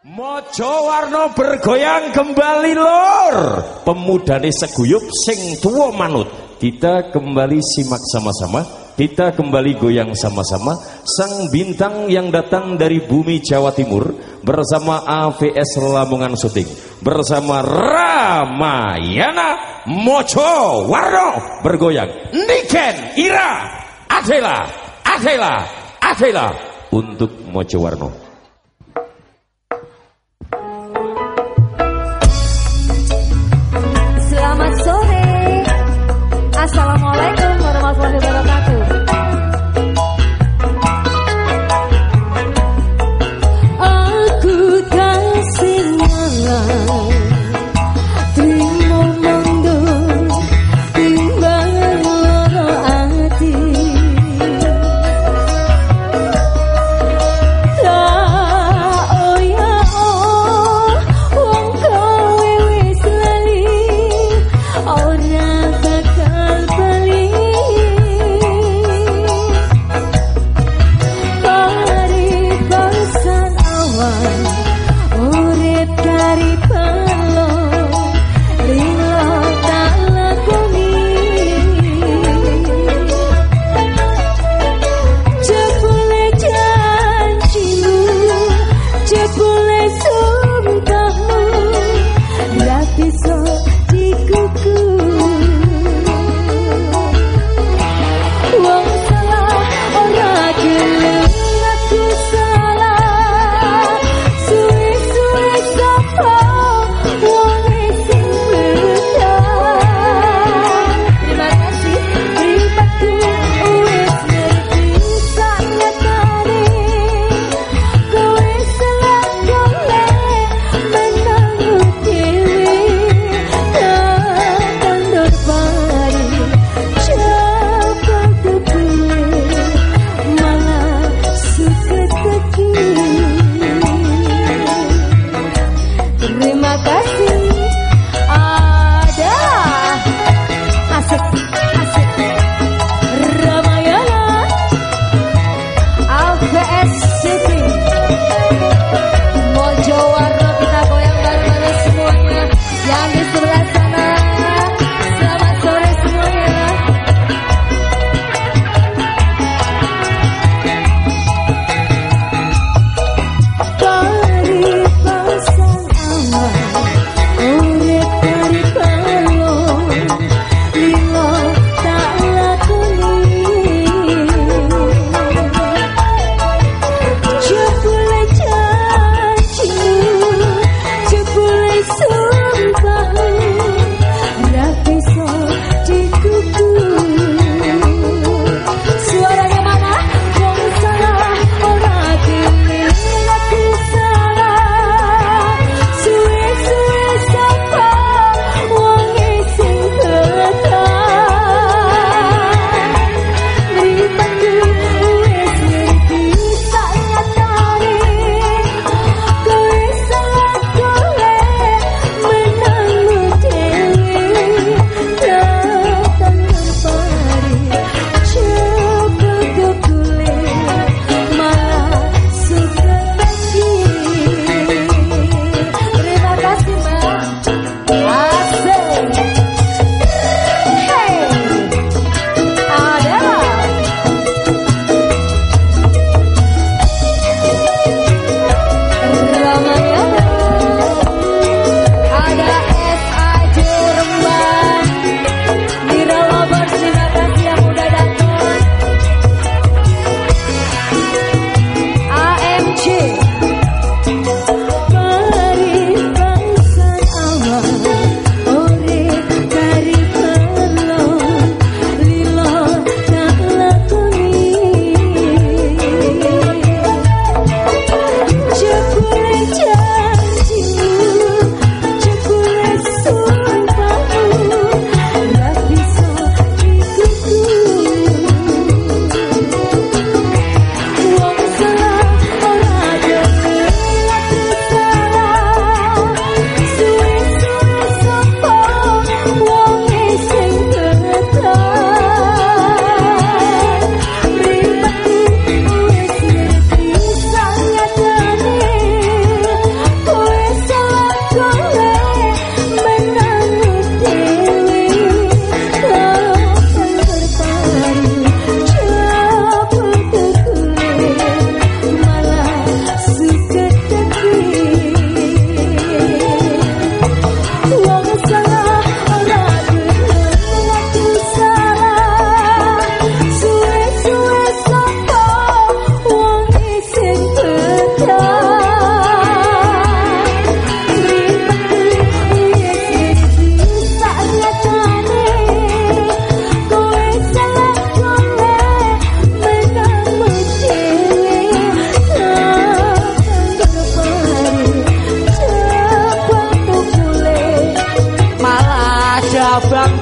Mojo Warno bergoyang kembali lor. Pemuda seguyup sing tua manut. Kita kembali simak sama-sama. Kita kembali goyang sama-sama. Sang bintang yang datang dari bumi Jawa Timur Bersama AVS Lamongan Syuting Bersama Ramayana Mojo Warno bergoyang. Niken Ira Adela Adela Adela. Untuk Mojo Warno from